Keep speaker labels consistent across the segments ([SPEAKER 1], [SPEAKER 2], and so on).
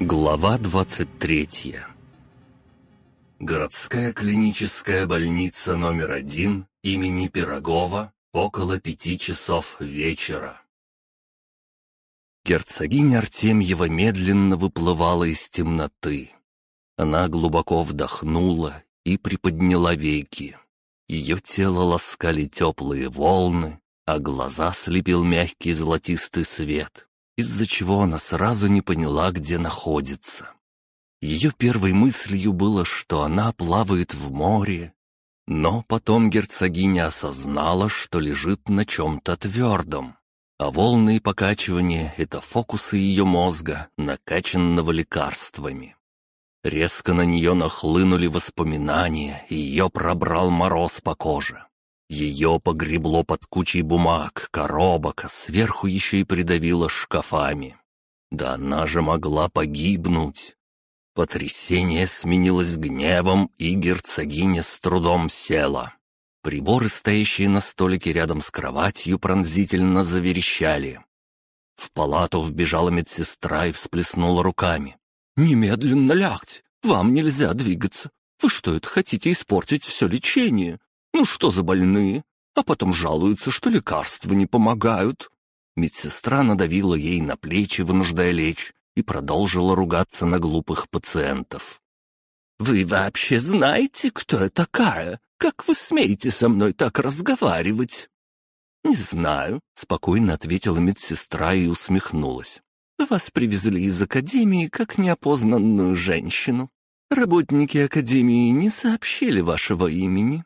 [SPEAKER 1] Глава 23 Городская клиническая больница номер один имени Пирогова около пяти часов вечера. Герцогиня Артемьева медленно выплывала из темноты. Она глубоко вдохнула и приподняла веки. Ее тело ласкали теплые волны, а глаза слепил мягкий золотистый свет, из-за чего она сразу не поняла, где находится. Ее первой мыслью было, что она плавает в море, но потом герцогиня осознала, что лежит на чем-то твердом, а волны и покачивания — это фокусы ее мозга, накачанного лекарствами. Резко на нее нахлынули воспоминания, и ее пробрал мороз по коже. Ее погребло под кучей бумаг, коробок, а сверху еще и придавило шкафами. Да она же могла погибнуть. Потрясение сменилось гневом, и герцогиня с трудом села. Приборы, стоящие на столике рядом с кроватью, пронзительно заверещали. В палату вбежала медсестра и всплеснула руками. «Немедленно лягте! Вам нельзя двигаться! Вы что это хотите испортить все лечение? Ну что за больные? А потом жалуются, что лекарства не помогают. Медсестра надавила ей на плечи, вынуждая лечь, и продолжила ругаться на глупых пациентов. «Вы вообще знаете, кто я такая? Как вы смеете со мной так разговаривать?» «Не знаю», — спокойно ответила медсестра и усмехнулась. «Вас привезли из академии как неопознанную женщину. Работники академии не сообщили вашего имени.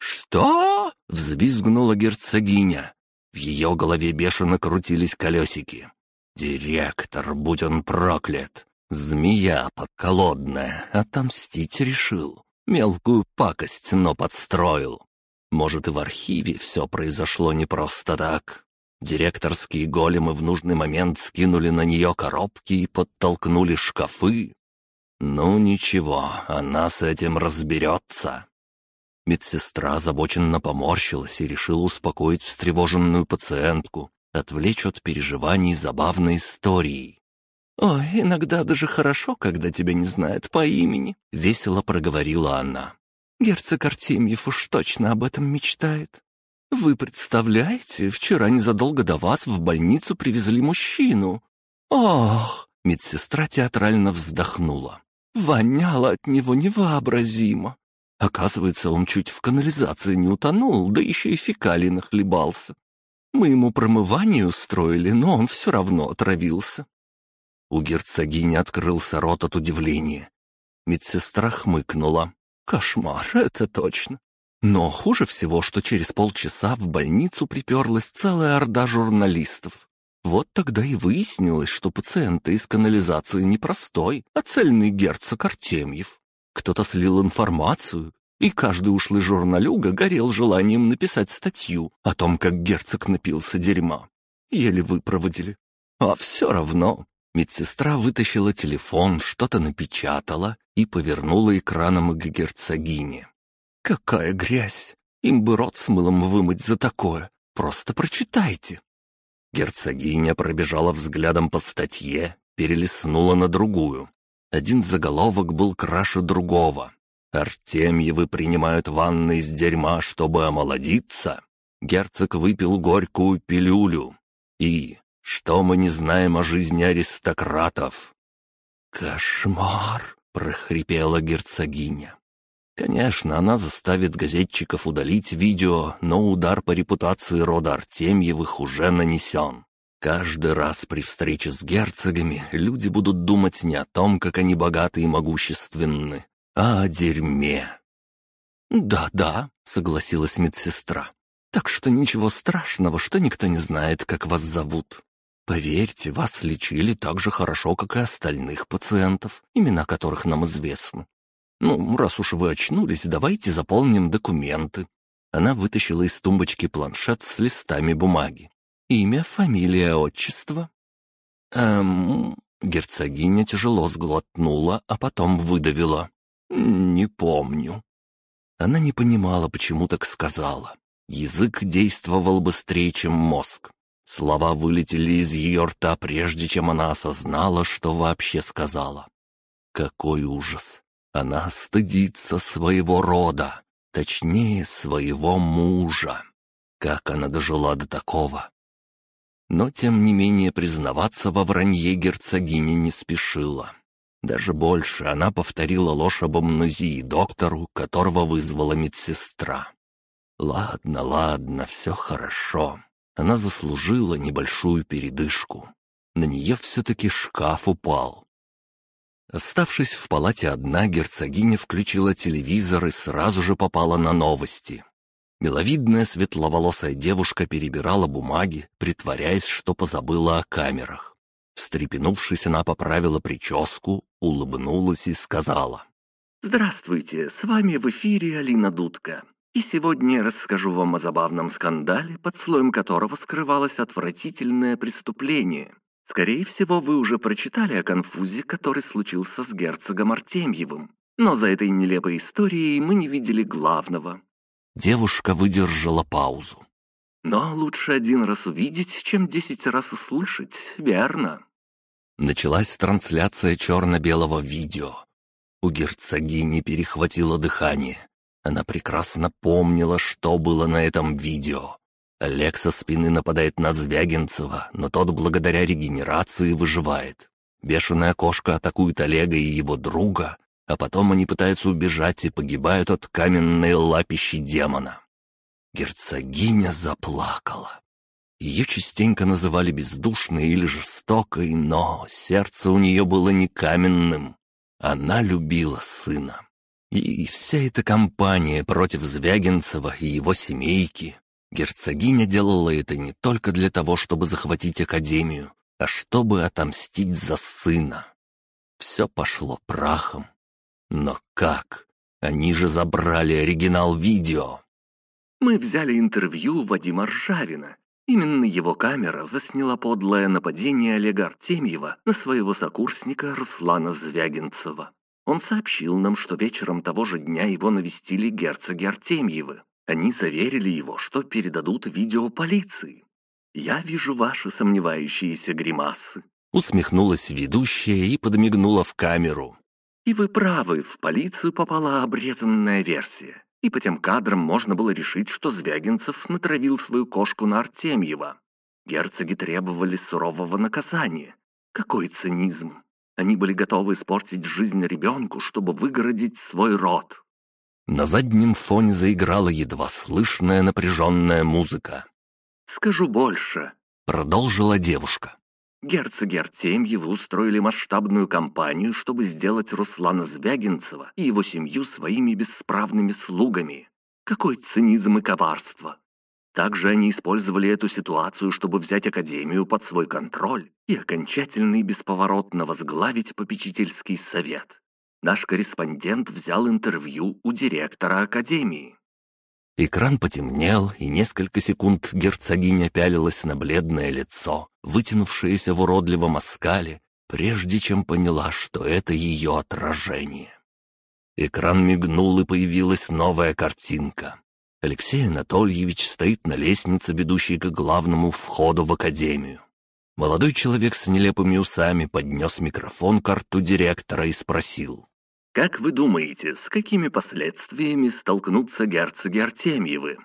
[SPEAKER 1] «Что?» — взвизгнула герцогиня. В ее голове бешено крутились колесики. «Директор, будь он проклят! Змея подколодная, отомстить решил. Мелкую пакость, но подстроил. Может, и в архиве все произошло не просто так. Директорские големы в нужный момент скинули на нее коробки и подтолкнули шкафы. Ну ничего, она с этим разберется. Медсестра озабоченно поморщилась и решила успокоить встревоженную пациентку, отвлечь от переживаний забавной историей. «Ой, иногда даже хорошо, когда тебя не знают по имени», — весело проговорила она. «Герцог Артемьев уж точно об этом мечтает. Вы представляете, вчера незадолго до вас в больницу привезли мужчину. Ох!» — медсестра театрально вздохнула. «Воняло от него невообразимо. Оказывается, он чуть в канализации не утонул, да еще и фекалий нахлебался. Мы ему промывание устроили, но он все равно отравился. У герцогини открылся рот от удивления. Медсестра хмыкнула. Кошмар, это точно. Но хуже всего, что через полчаса в больницу приперлась целая орда журналистов. Вот тогда и выяснилось, что пациенты из канализации не простой, а цельный герцог Артемьев. Кто-то слил информацию, и каждый ушлый журналюга горел желанием написать статью о том, как герцог напился дерьма. Еле выпроводили. А все равно. Медсестра вытащила телефон, что-то напечатала и повернула экраном к герцогине. «Какая грязь! Им бы рот с мылом вымыть за такое! Просто прочитайте!» Герцогиня пробежала взглядом по статье, перелистнула на другую. Один заголовок был краше другого. «Артемьевы принимают ванны из дерьма, чтобы омолодиться». Герцог выпил горькую пилюлю. И что мы не знаем о жизни аристократов? «Кошмар!» — прохрипела герцогиня. Конечно, она заставит газетчиков удалить видео, но удар по репутации рода Артемьевых уже нанесен. Каждый раз при встрече с герцогами люди будут думать не о том, как они богаты и могущественны, а о дерьме. «Да-да», — согласилась медсестра. «Так что ничего страшного, что никто не знает, как вас зовут. Поверьте, вас лечили так же хорошо, как и остальных пациентов, имена которых нам известны. Ну, раз уж вы очнулись, давайте заполним документы». Она вытащила из тумбочки планшет с листами бумаги. Имя, фамилия, отчество?» «Эм...» Герцогиня тяжело сглотнула, а потом выдавила. «Не помню». Она не понимала, почему так сказала. Язык действовал быстрее, чем мозг. Слова вылетели из ее рта, прежде чем она осознала, что вообще сказала. Какой ужас! Она стыдится своего рода, точнее, своего мужа. Как она дожила до такого? Но, тем не менее, признаваться во вранье герцогиня не спешила. Даже больше она повторила ложь об амнезии доктору, которого вызвала медсестра. «Ладно, ладно, все хорошо. Она заслужила небольшую передышку. На нее все-таки шкаф упал. Оставшись в палате одна, герцогиня включила телевизор и сразу же попала на новости. Миловидная светловолосая девушка перебирала бумаги, притворяясь, что позабыла о камерах. Встрепенувшись, она поправила прическу, улыбнулась и сказала.
[SPEAKER 2] «Здравствуйте, с вами в эфире Алина Дудка. И сегодня я расскажу вам о забавном скандале, под слоем которого скрывалось отвратительное преступление. Скорее всего, вы уже прочитали о конфузе, который случился с герцогом Артемьевым. Но за этой нелепой историей мы не видели главного.
[SPEAKER 1] Девушка выдержала паузу.
[SPEAKER 2] Но лучше один раз увидеть, чем десять раз услышать, верно?
[SPEAKER 1] Началась трансляция черно-белого видео. У герцогини перехватило дыхание. Она прекрасно помнила, что было на этом видео. Олег со спины нападает на Звягинцева, но тот благодаря регенерации выживает. Бешеная кошка атакует Олега и его друга, а потом они пытаются убежать и погибают от каменной лапищи демона. Герцогиня заплакала. Ее частенько называли бездушной или жестокой, но сердце у нее было не каменным. Она любила сына. И вся эта компания против Звягинцева и его семейки Герцогиня делала это не только для того, чтобы захватить Академию, а чтобы отомстить за сына. Все пошло прахом. Но как? Они же забрали оригинал видео.
[SPEAKER 2] Мы взяли интервью Вадима Ржавина. Именно его камера засняла подлое нападение Олега Артемьева на своего сокурсника Руслана Звягинцева. Он сообщил нам, что вечером того же дня его навестили герцоги Артемьевы. Они заверили его, что передадут видео полиции. Я вижу ваши сомневающиеся гримасы».
[SPEAKER 1] Усмехнулась ведущая и подмигнула в камеру.
[SPEAKER 2] «И вы правы, в полицию попала обрезанная версия. И по тем кадрам можно было решить, что Звягинцев натравил свою кошку на Артемьева. Герцоги требовали сурового наказания. Какой цинизм! Они были готовы испортить жизнь ребенку, чтобы выгородить свой род.
[SPEAKER 1] На заднем фоне заиграла едва слышная напряженная музыка.
[SPEAKER 2] «Скажу больше», —
[SPEAKER 1] продолжила девушка.
[SPEAKER 2] Герцоги Артемьевы устроили масштабную кампанию, чтобы сделать Руслана Звягинцева и его семью своими бесправными слугами. Какой цинизм и коварство! Также они использовали эту ситуацию, чтобы взять Академию под свой контроль и окончательно и бесповоротно возглавить попечительский совет. Наш корреспондент взял интервью у директора академии.
[SPEAKER 1] Экран потемнел, и несколько секунд герцогиня пялилась на бледное лицо, вытянувшееся в уродливом оскале, прежде чем поняла, что это ее отражение. Экран мигнул, и появилась новая картинка. Алексей Анатольевич стоит на лестнице, ведущей к главному входу в академию. Молодой человек с нелепыми усами поднес микрофон к рту директора и спросил.
[SPEAKER 2] Как вы думаете, с какими последствиями столкнутся герцоги Артемьевы?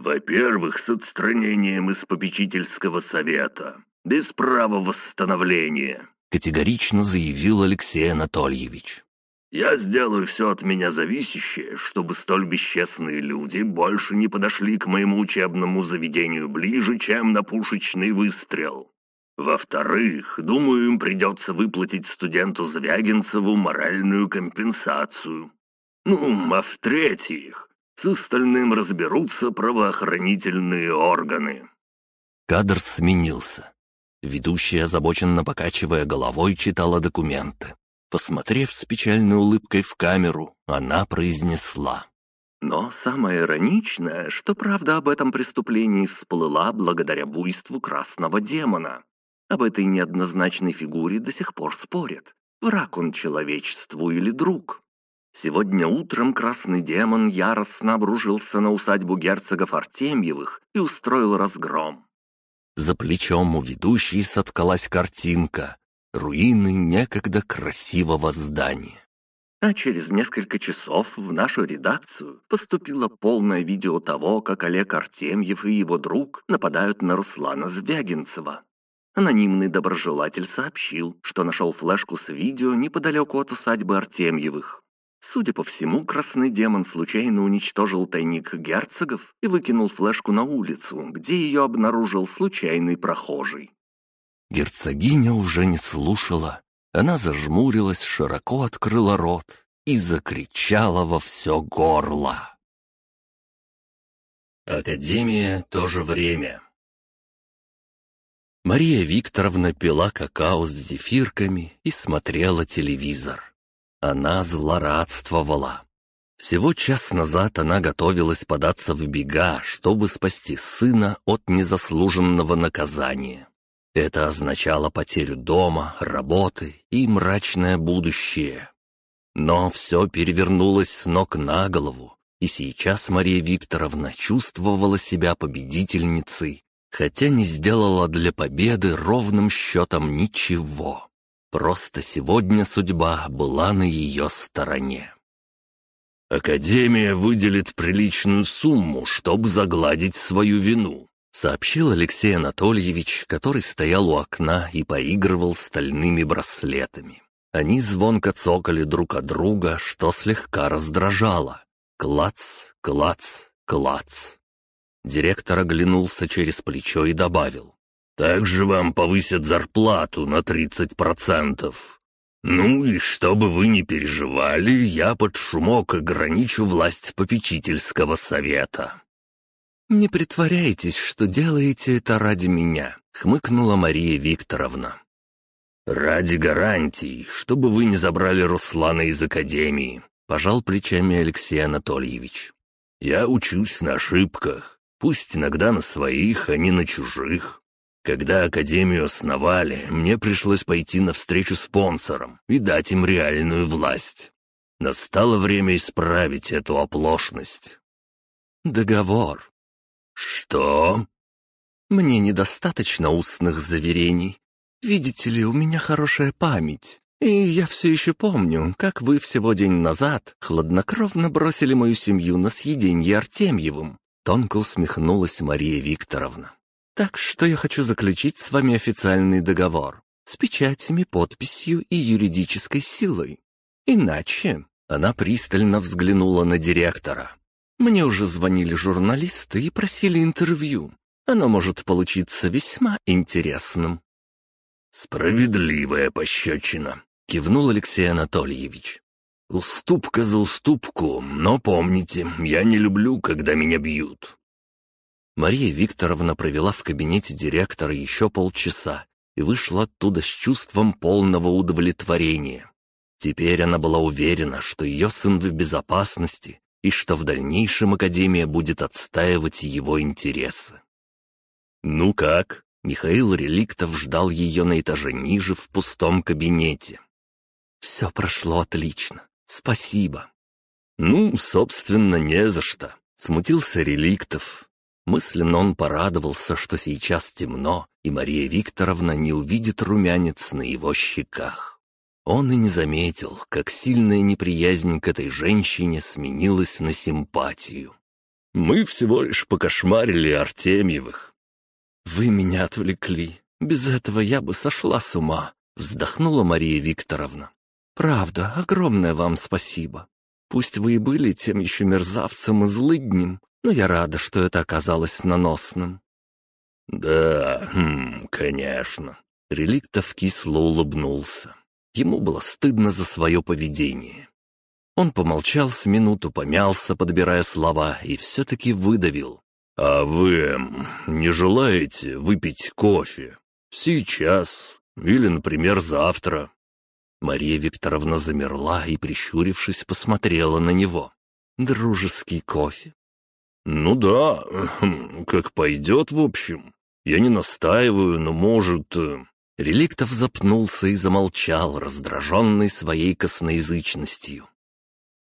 [SPEAKER 2] Во-первых, с отстранением из попечительского совета, без права восстановления,
[SPEAKER 1] категорично заявил Алексей Анатольевич.
[SPEAKER 2] Я сделаю все от меня зависящее, чтобы столь бесчестные люди больше не подошли к моему учебному заведению ближе, чем на пушечный выстрел. Во-вторых, думаю, им придется выплатить студенту Звягинцеву моральную компенсацию. Ну, а в-третьих, с остальным разберутся правоохранительные органы.
[SPEAKER 1] Кадр сменился. Ведущая, озабоченно покачивая головой, читала документы. Посмотрев с печальной улыбкой в камеру, она произнесла.
[SPEAKER 2] Но самое ироничное, что правда об этом преступлении всплыла благодаря буйству красного демона. Об этой неоднозначной фигуре до сих пор спорят. Враг он человечеству или друг? Сегодня утром красный демон яростно обрушился на усадьбу герцогов Артемьевых и устроил разгром.
[SPEAKER 1] За плечом у ведущей соткалась картинка. Руины некогда красивого здания.
[SPEAKER 2] А через несколько часов в нашу редакцию поступило полное видео того, как Олег Артемьев и его друг нападают на Руслана Звягинцева. Анонимный доброжелатель сообщил, что нашел флешку с видео неподалеку от усадьбы Артемьевых. Судя по всему, красный демон случайно уничтожил тайник герцогов и выкинул флешку на улицу, где ее обнаружил случайный прохожий.
[SPEAKER 1] Герцогиня уже не слушала. Она зажмурилась, широко открыла рот и закричала во все горло. Академия — то же время. Мария Викторовна пила какао с зефирками и смотрела телевизор. Она злорадствовала. Всего час назад она готовилась податься в бега, чтобы спасти сына от незаслуженного наказания. Это означало потерю дома, работы и мрачное будущее. Но все перевернулось с ног на голову, и сейчас Мария Викторовна чувствовала себя победительницей хотя не сделала для победы ровным счетом ничего. Просто сегодня судьба была на ее стороне. «Академия выделит приличную сумму, чтобы загладить свою вину», сообщил Алексей Анатольевич, который стоял у окна и поигрывал стальными браслетами. Они звонко цокали друг от друга, что слегка раздражало. Клац, клац, клац. Директор оглянулся через плечо и добавил. «Также вам повысят зарплату на 30%. Ну и чтобы вы не переживали, я под шумок ограничу власть попечительского совета». «Не притворяйтесь, что делаете это ради меня», — хмыкнула Мария Викторовна. «Ради гарантий, чтобы вы не забрали Руслана из академии», — пожал плечами Алексей Анатольевич. «Я учусь на ошибках. Пусть иногда на своих, а не на чужих. Когда Академию основали, мне пришлось пойти навстречу спонсорам и дать им реальную власть. Настало время исправить эту оплошность. Договор. Что? Мне недостаточно устных заверений. Видите ли, у меня хорошая память. И я все еще помню, как вы всего день назад хладнокровно бросили мою семью на съеденье Артемьевым, Тонко усмехнулась Мария Викторовна. «Так что я хочу заключить с вами официальный договор с печатями, подписью и юридической силой. Иначе...» Она пристально взглянула на директора. «Мне уже звонили журналисты и просили интервью. Оно может получиться весьма интересным». «Справедливая пощечина», — кивнул Алексей Анатольевич. Уступка за уступку, но помните, я не люблю, когда меня бьют». Мария Викторовна провела в кабинете директора еще полчаса и вышла оттуда с чувством полного удовлетворения. Теперь она была уверена, что ее сын в безопасности и что в дальнейшем Академия будет отстаивать его интересы. «Ну как?» Михаил Реликтов ждал ее на этаже ниже в пустом кабинете. «Все прошло отлично. «Спасибо». «Ну, собственно, не за что», — смутился Реликтов. Мысленно он порадовался, что сейчас темно, и Мария Викторовна не увидит румянец на его щеках. Он и не заметил, как сильная неприязнь к этой женщине сменилась на симпатию. «Мы всего лишь покошмарили Артемьевых». «Вы меня отвлекли. Без этого я бы сошла с ума», — вздохнула Мария Викторовна. Правда, огромное вам спасибо. Пусть вы и были тем еще мерзавцем и злыднем, но я рада, что это оказалось наносным». «Да, хм, конечно». Реликтов кисло улыбнулся. Ему было стыдно за свое поведение. Он помолчал с минуту, помялся, подбирая слова, и все-таки выдавил. «А вы не желаете выпить кофе? Сейчас или, например, завтра?» Мария Викторовна замерла и, прищурившись, посмотрела на него. «Дружеский кофе?» «Ну да, как пойдет, в общем. Я не настаиваю, но, может...» э, Реликтов запнулся и замолчал, раздраженный своей косноязычностью.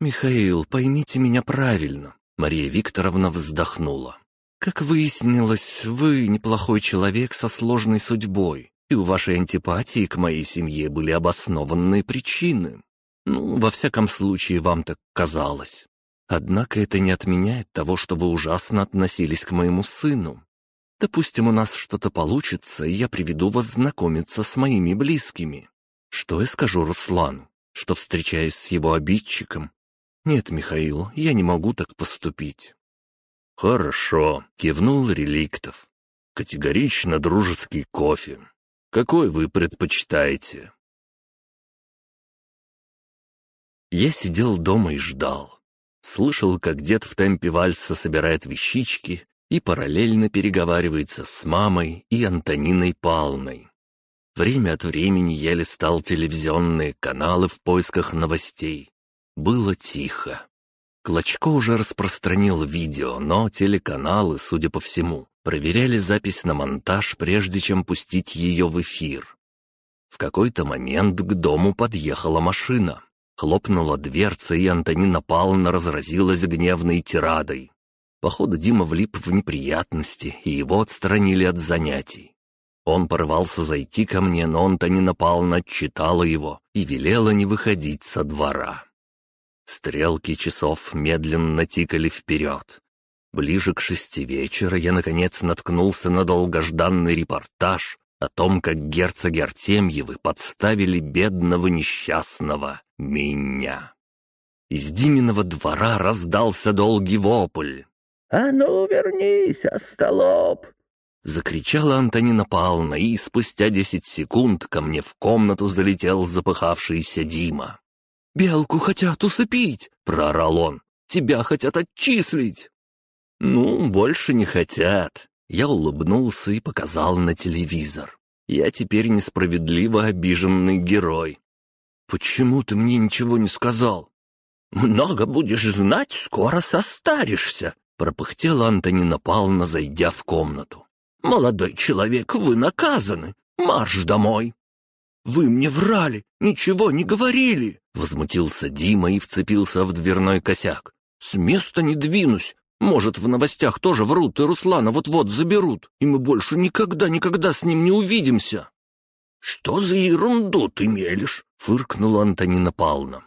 [SPEAKER 1] «Михаил, поймите меня правильно», — Мария Викторовна вздохнула. Как выяснилось, вы неплохой человек со сложной судьбой, и у вашей антипатии к моей семье были обоснованные причины. Ну, во всяком случае, вам так казалось. Однако это не отменяет того, что вы ужасно относились к моему сыну. Допустим, у нас что-то получится, и я приведу вас знакомиться с моими близкими. Что я скажу Руслану? Что встречаюсь с его обидчиком? Нет, Михаил, я не могу так поступить.
[SPEAKER 2] «Хорошо», — кивнул Реликтов. «Категорично дружеский кофе. Какой вы предпочитаете?»
[SPEAKER 1] Я сидел дома и ждал. Слышал, как дед в темпе вальса собирает вещички и параллельно переговаривается с мамой и Антониной Палной. Время от времени я листал телевизионные каналы в поисках новостей. Было тихо. Клочко уже распространил видео, но телеканалы, судя по всему, проверяли запись на монтаж, прежде чем пустить ее в эфир. В какой-то момент к дому подъехала машина. Хлопнула дверца, и Антонина Павловна разразилась гневной тирадой. Походу, Дима влип в неприятности, и его отстранили от занятий. Он порывался зайти ко мне, но Антонина Павловна отчитала его и велела не выходить со двора. Стрелки часов медленно тикали вперед. Ближе к шести вечера я, наконец, наткнулся на долгожданный репортаж о том, как герцоги Артемьевы подставили бедного несчастного меня. Из Диминого двора раздался долгий вопль.
[SPEAKER 3] «А ну, вернись, остолоп!»
[SPEAKER 1] Закричала Антонина Павловна, и спустя десять секунд ко мне в комнату залетел запыхавшийся Дима. «Белку хотят усыпить!» — проорал он. «Тебя хотят отчислить!» «Ну, больше не хотят». Я улыбнулся и показал на телевизор. «Я теперь несправедливо обиженный герой». «Почему ты мне ничего не сказал?»
[SPEAKER 3] «Много будешь знать, скоро состаришься», — пропыхтела Антонина Павловна, зайдя в комнату. «Молодой человек, вы наказаны. Марш домой!» «Вы мне врали, ничего не говорили!» Возмутился Дима и вцепился в дверной косяк. «С места не двинусь. Может, в новостях тоже врут, и Руслана вот-вот заберут, и мы больше никогда-никогда с ним не увидимся». «Что за ерунду ты мелешь?» — фыркнула Антонина Павловна.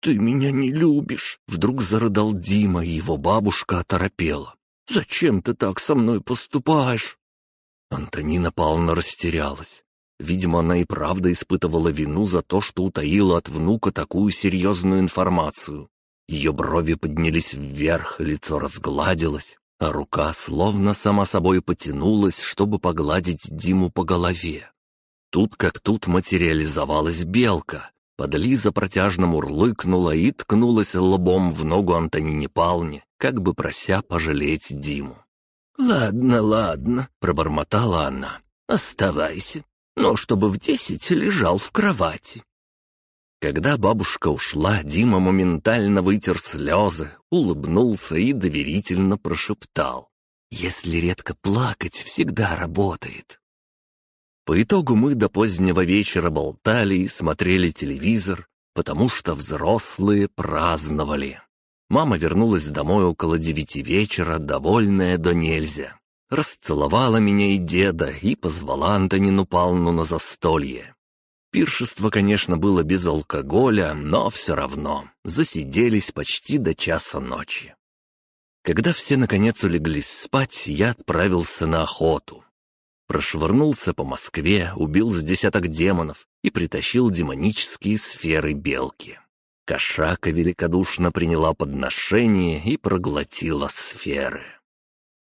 [SPEAKER 3] «Ты меня не любишь!» — вдруг зарыдал Дима, и его бабушка оторопела. «Зачем ты так со мной поступаешь?» Антонина Павловна растерялась. Видимо, она и правда испытывала вину за то, что утаила от внука такую серьезную информацию. Ее брови поднялись вверх, лицо разгладилось, а рука словно сама собой потянулась, чтобы погладить Диму по голове. Тут как тут материализовалась белка. Подлиза протяжно мурлыкнула и ткнулась лбом в ногу Антонине Палне, как бы прося пожалеть Диму. «Ладно, ладно», — пробормотала она. «Оставайся но чтобы в десять лежал в кровати. Когда бабушка ушла, Дима моментально вытер слезы, улыбнулся и доверительно прошептал. «Если редко плакать, всегда работает». По итогу мы до позднего вечера болтали и смотрели телевизор, потому что взрослые праздновали. Мама вернулась домой около девяти вечера, довольная до нельзя расцеловала меня и деда и позвала Антонину Павловну на застолье. Пиршество, конечно, было без алкоголя, но все равно засиделись почти до часа ночи. Когда все наконец улеглись спать, я отправился на охоту. Прошвырнулся по Москве, убил с десяток демонов и притащил демонические сферы белки. Кошака великодушно приняла подношение и проглотила сферы.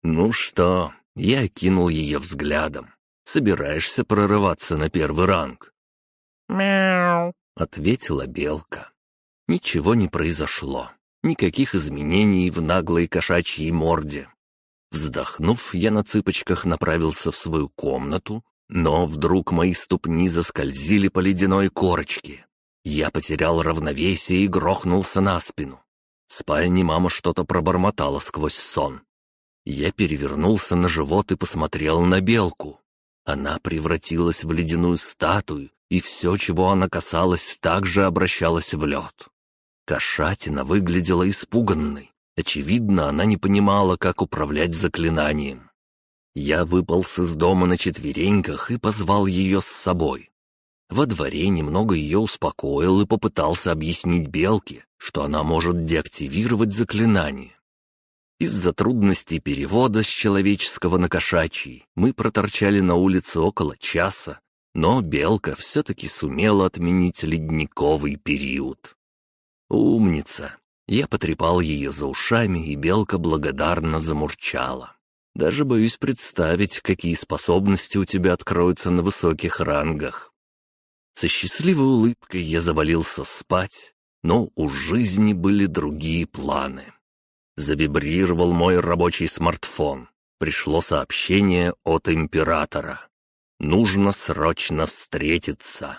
[SPEAKER 3] «Ну что?» — я кинул ее взглядом. «Собираешься прорываться на первый ранг?» «Мяу!»
[SPEAKER 1] — ответила белка. Ничего не произошло. Никаких изменений в наглой кошачьей морде. Вздохнув, я на цыпочках направился в свою комнату, но вдруг мои ступни заскользили по ледяной корочке. Я потерял равновесие и грохнулся на спину. В спальне мама что-то пробормотала сквозь сон. Я перевернулся на живот и посмотрел на белку. Она превратилась в ледяную статую, и все, чего она касалась, также обращалось в лед. Кошатина выглядела испуганной. Очевидно, она не понимала, как управлять заклинанием. Я выполз из дома на четвереньках и позвал ее с собой. Во дворе немного ее успокоил и попытался объяснить Белке, что она может деактивировать заклинание. Из-за трудностей перевода с человеческого на кошачий мы проторчали на улице около часа, но Белка все-таки сумела отменить ледниковый период. «Умница!» Я потрепал ее за ушами, и Белка благодарно замурчала. «Даже боюсь представить, какие способности у тебя откроются на высоких рангах». Со счастливой улыбкой я завалился спать, но у жизни были другие планы. Завибрировал мой рабочий смартфон. Пришло сообщение от императора. Нужно срочно встретиться.